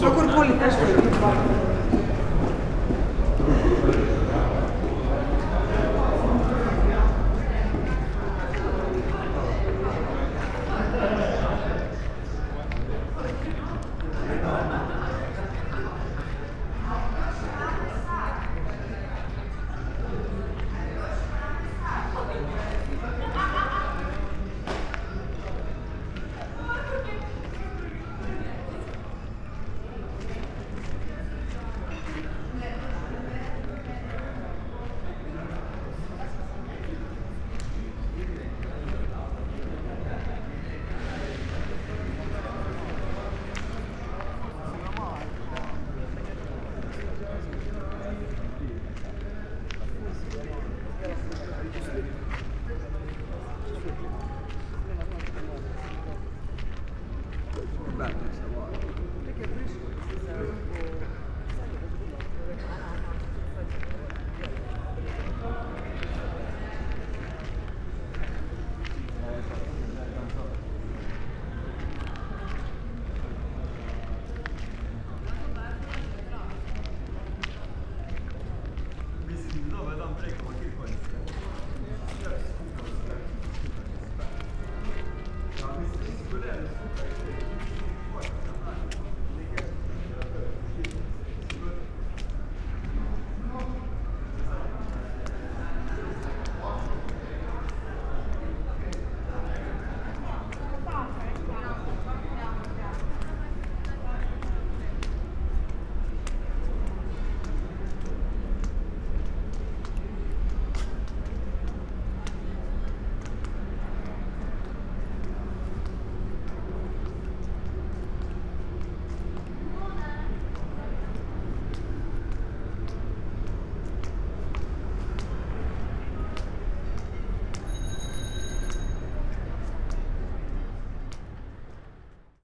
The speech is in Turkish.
Procure política. back next to mine.